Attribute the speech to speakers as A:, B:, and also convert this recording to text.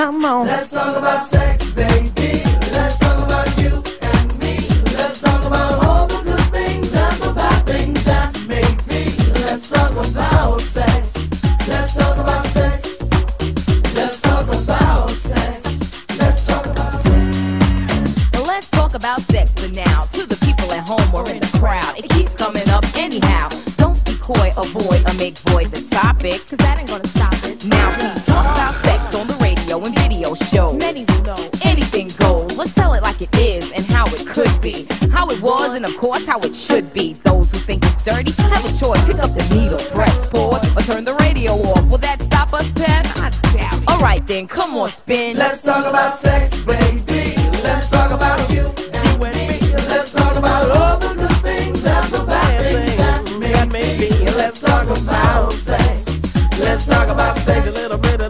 A: Come on.
B: Let's talk about sex, baby. Let's talk about you and me. Let's talk about all the good things and the bad things that may be. Let's talk about sex. Let's talk about sex. Let's talk about sex. Let's talk about sex.
C: Well, let's talk about sex for now. To the people at home or in the crowd, it keeps coming up anyhow. Don't be coy, avoid, or make void the topic, cause that ain't gonna stop it. Now, we shows.
A: Many will know.
C: Anything goes. Let's tell it like it is and how it could be. How it was and, of course, how it should be. Those who think it's dirty have a choice. Pick up the needle, press pause, or turn the radio off. Will that stop us, Pep? I doubt it. Alright then, come on, spin.
B: Let's talk about sex, baby. Let's talk about you and me. Let's talk about all the good things and the bad things that may be. Let's talk about sex. Let's talk about sex.
D: a little bit.